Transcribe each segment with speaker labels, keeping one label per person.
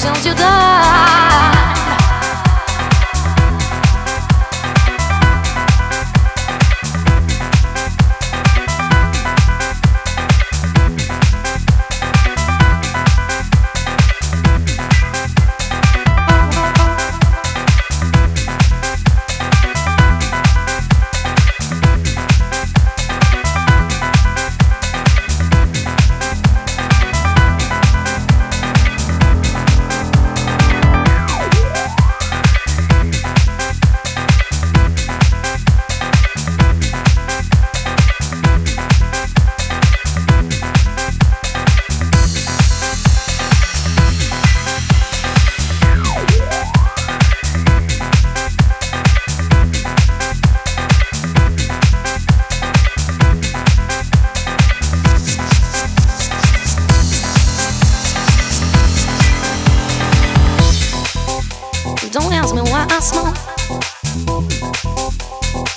Speaker 1: paixão de dá.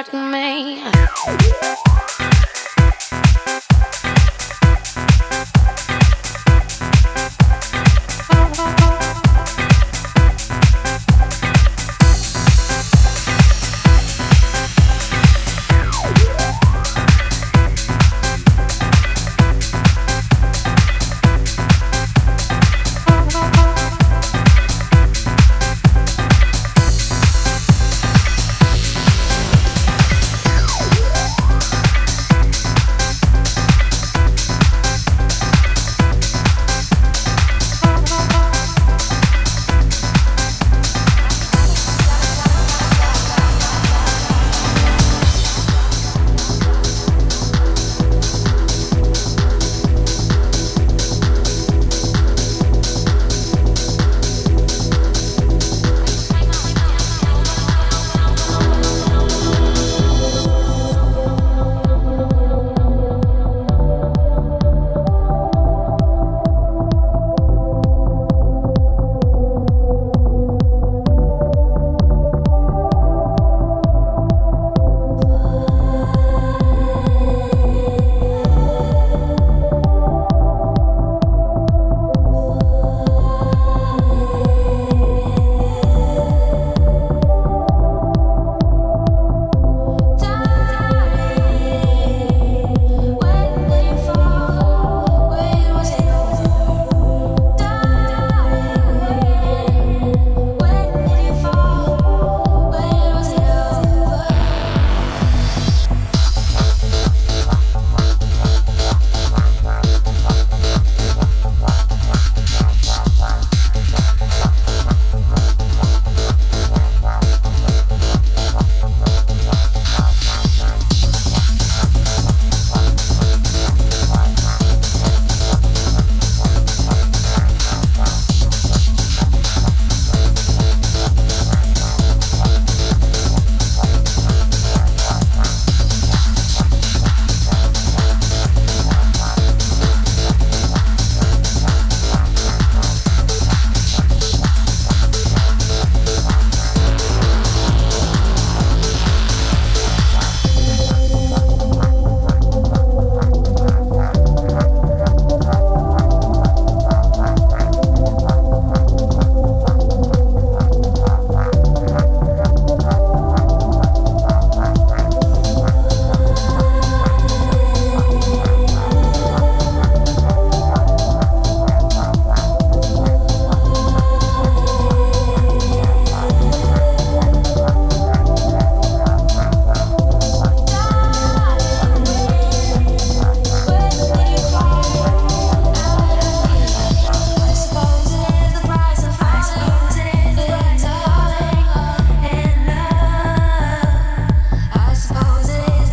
Speaker 1: Unlock me.